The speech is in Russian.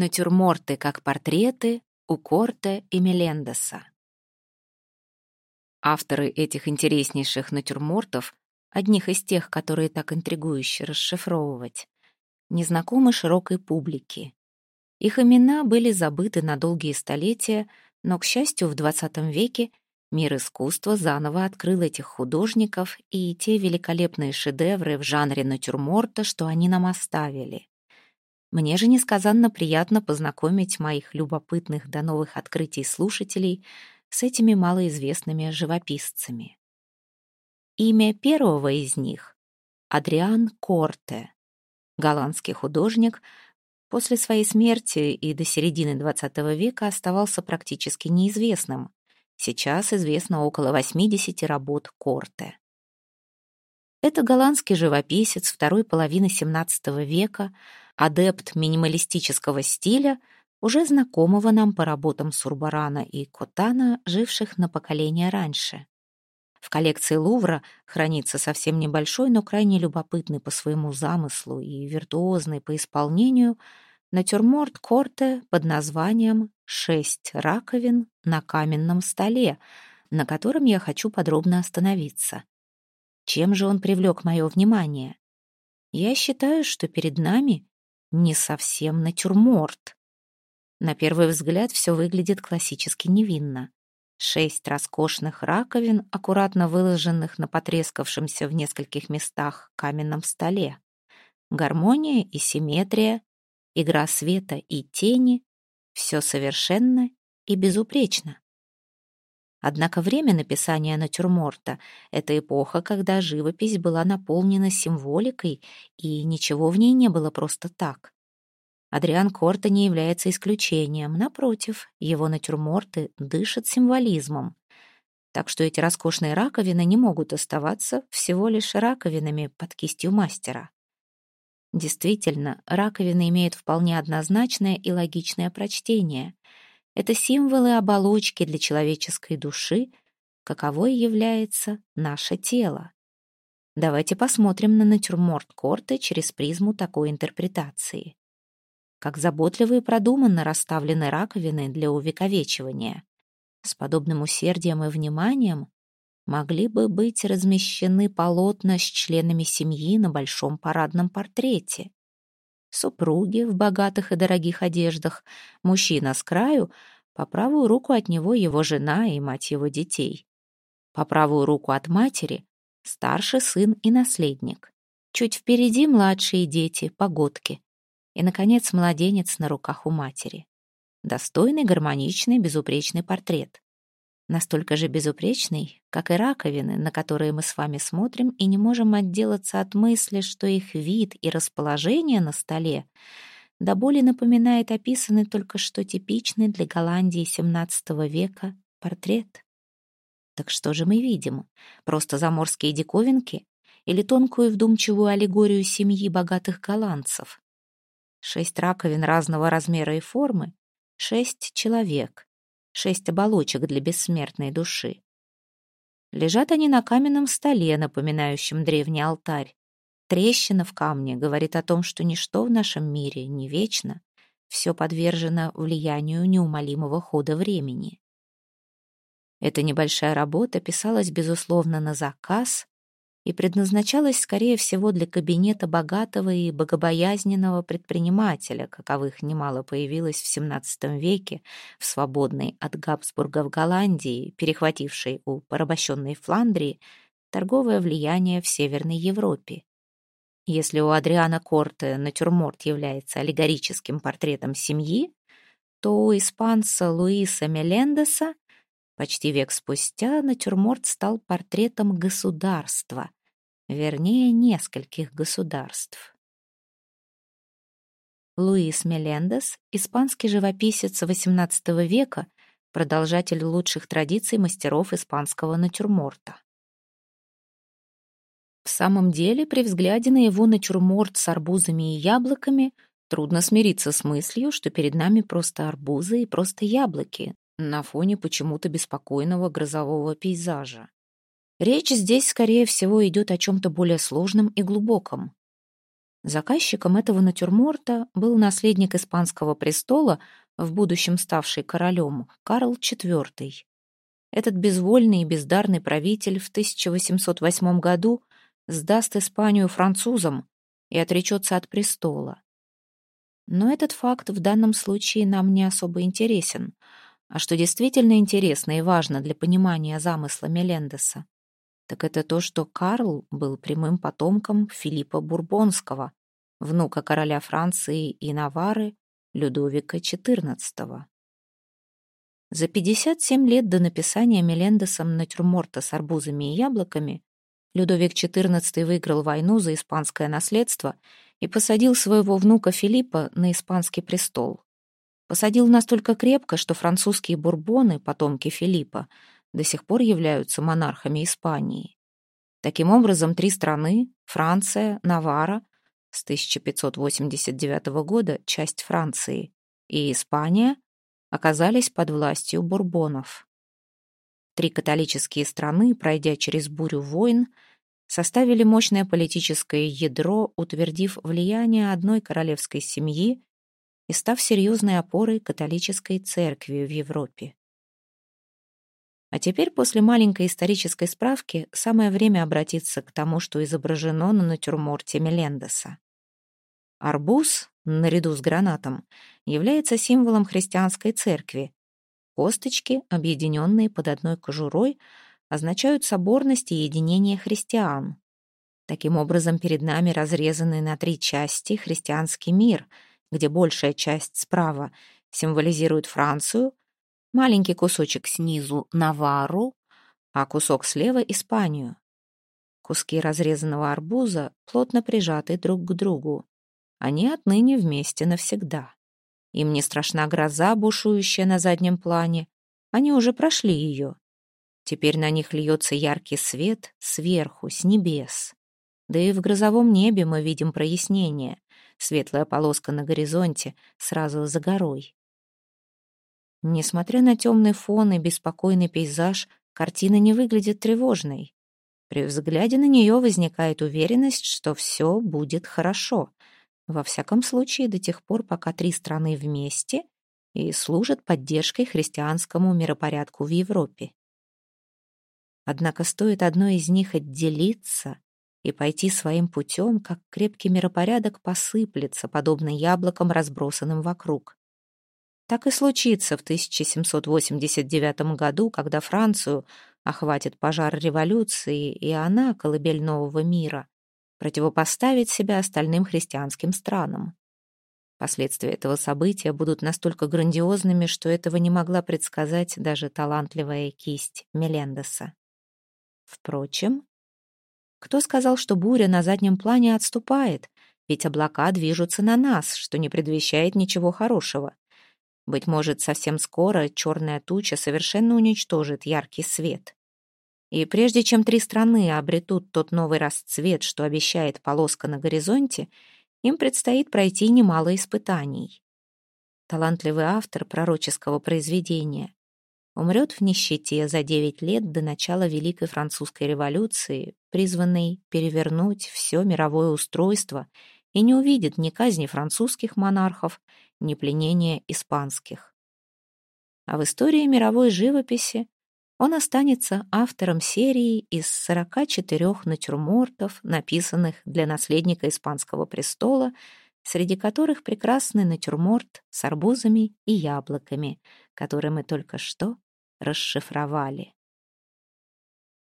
Натюрморты как портреты у Корте и Мелендеса. Авторы этих интереснейших натюрмортов, одних из тех, которые так интригующе расшифровывать, незнакомы широкой публике. Их имена были забыты на долгие столетия, но, к счастью, в XX веке мир искусства заново открыл этих художников и те великолепные шедевры в жанре натюрморта, что они нам оставили. Мне же несказанно приятно познакомить моих любопытных до новых открытий слушателей с этими малоизвестными живописцами. Имя первого из них — Адриан Корте, голландский художник, после своей смерти и до середины XX века оставался практически неизвестным. Сейчас известно около 80 работ Корте. Это голландский живописец второй половины XVII века, адепт минималистического стиля, уже знакомого нам по работам Сурбарана и Котана, живших на поколение раньше. В коллекции Лувра хранится совсем небольшой, но крайне любопытный по своему замыслу и виртуозный по исполнению натюрморт Корте под названием «Шесть раковин на каменном столе», на котором я хочу подробно остановиться. Чем же он привлек мое внимание? Я считаю, что перед нами не совсем натюрморт. На первый взгляд все выглядит классически невинно. Шесть роскошных раковин, аккуратно выложенных на потрескавшемся в нескольких местах каменном столе. Гармония и симметрия, игра света и тени — все совершенно и безупречно. Однако время написания натюрморта — это эпоха, когда живопись была наполнена символикой, и ничего в ней не было просто так. Адриан Корта не является исключением. Напротив, его натюрморты дышат символизмом. Так что эти роскошные раковины не могут оставаться всего лишь раковинами под кистью мастера. Действительно, раковины имеют вполне однозначное и логичное прочтение — это символы оболочки для человеческой души, каковой является наше тело. Давайте посмотрим на натюрморт Корте через призму такой интерпретации. Как заботливо и продуманно расставлены раковины для увековечивания. С подобным усердием и вниманием могли бы быть размещены полотна с членами семьи на большом парадном портрете супруги в богатых и дорогих одеждах, мужчина с краю, по правую руку от него его жена и мать его детей. По правую руку от матери — старший сын и наследник. Чуть впереди младшие дети, погодки. И, наконец, младенец на руках у матери. Достойный, гармоничный, безупречный портрет настолько же безупречный, как и раковины, на которые мы с вами смотрим и не можем отделаться от мысли, что их вид и расположение на столе до боли напоминает описанный только что типичный для Голландии XVII века портрет. Так что же мы видим? Просто заморские диковинки или тонкую вдумчивую аллегорию семьи богатых голландцев? Шесть раковин разного размера и формы, шесть человек, шесть оболочек для бессмертной души. Лежат они на каменном столе, напоминающем древний алтарь. Трещина в камне говорит о том, что ничто в нашем мире не вечно, все подвержено влиянию неумолимого хода времени. Эта небольшая работа писалась, безусловно, на заказ и предназначалась, скорее всего, для кабинета богатого и богобоязненного предпринимателя, каковых немало появилось в XVII веке в свободной от Габсбурга в Голландии, перехватившей у порабощенной Фландрии торговое влияние в Северной Европе. Если у Адриана Корте натюрморт является аллегорическим портретом семьи, то у испанца Луиса Мелендеса почти век спустя натюрморт стал портретом государства, вернее, нескольких государств. Луис Мелендес, испанский живописец XVIII века, продолжатель лучших традиций мастеров испанского натюрморта. В самом деле, при взгляде на его натюрморт с арбузами и яблоками трудно смириться с мыслью, что перед нами просто арбузы и просто яблоки на фоне почему-то беспокойного грозового пейзажа. Речь здесь, скорее всего, идет о чем-то более сложном и глубоком. Заказчиком этого натюрморта был наследник испанского престола, в будущем ставший королем, Карл IV. Этот безвольный и бездарный правитель в 1808 году сдаст Испанию французам и отречется от престола. Но этот факт в данном случае нам не особо интересен. А что действительно интересно и важно для понимания замысла Мелендеса, так это то, что Карл был прямым потомком Филиппа Бурбонского, внука короля Франции и Навары Людовика XIV. За 57 лет до написания Мелендесом натюрморта с арбузами и яблоками Людовик XIV выиграл войну за испанское наследство и посадил своего внука Филиппа на испанский престол. Посадил настолько крепко, что французские бурбоны, потомки Филиппа, до сих пор являются монархами Испании. Таким образом, три страны — Франция, Навара с 1589 года часть Франции и Испания — оказались под властью бурбонов. Три католические страны, пройдя через бурю войн, составили мощное политическое ядро, утвердив влияние одной королевской семьи и став серьезной опорой католической церкви в Европе. А теперь, после маленькой исторической справки, самое время обратиться к тому, что изображено на натюрморте Мелендеса. Арбуз, наряду с гранатом, является символом христианской церкви. Косточки, объединенные под одной кожурой, означают соборность и единение христиан. Таким образом, перед нами разрезанный на три части христианский мир, где большая часть справа символизирует Францию, маленький кусочек снизу — Навару, а кусок слева — Испанию. Куски разрезанного арбуза плотно прижаты друг к другу. Они отныне вместе навсегда. Им не страшна гроза, бушующая на заднем плане. Они уже прошли ее. Теперь на них льется яркий свет сверху, с небес. Да и в грозовом небе мы видим прояснение. Светлая полоска на горизонте, сразу за горой. Несмотря на темный фон и беспокойный пейзаж, картина не выглядит тревожной. При взгляде на нее возникает уверенность, что все будет хорошо. Во всяком случае, до тех пор, пока три страны вместе и служат поддержкой христианскому миропорядку в Европе. Однако стоит одной из них отделиться и пойти своим путем, как крепкий миропорядок посыплется, подобно яблокам, разбросанным вокруг. Так и случится в 1789 году, когда Францию охватит пожар революции, и она, колыбель нового мира, противопоставит себя остальным христианским странам. Последствия этого события будут настолько грандиозными, что этого не могла предсказать даже талантливая кисть Мелендеса. Впрочем, кто сказал, что буря на заднем плане отступает? Ведь облака движутся на нас, что не предвещает ничего хорошего. Быть может, совсем скоро черная туча совершенно уничтожит яркий свет. И прежде чем три страны обретут тот новый расцвет, что обещает полоска на горизонте, им предстоит пройти немало испытаний. Талантливый автор пророческого произведения умрет в нищете за девять лет до начала Великой Французской революции, призванной перевернуть все мировое устройство, и не увидит ни казни французских монархов, ни пленения испанских. А в истории мировой живописи он останется автором серии из 44 натюрмортов, написанных для наследника испанского престола, среди которых прекрасный натюрморт с арбузами и яблоками, который мы только что расшифровали.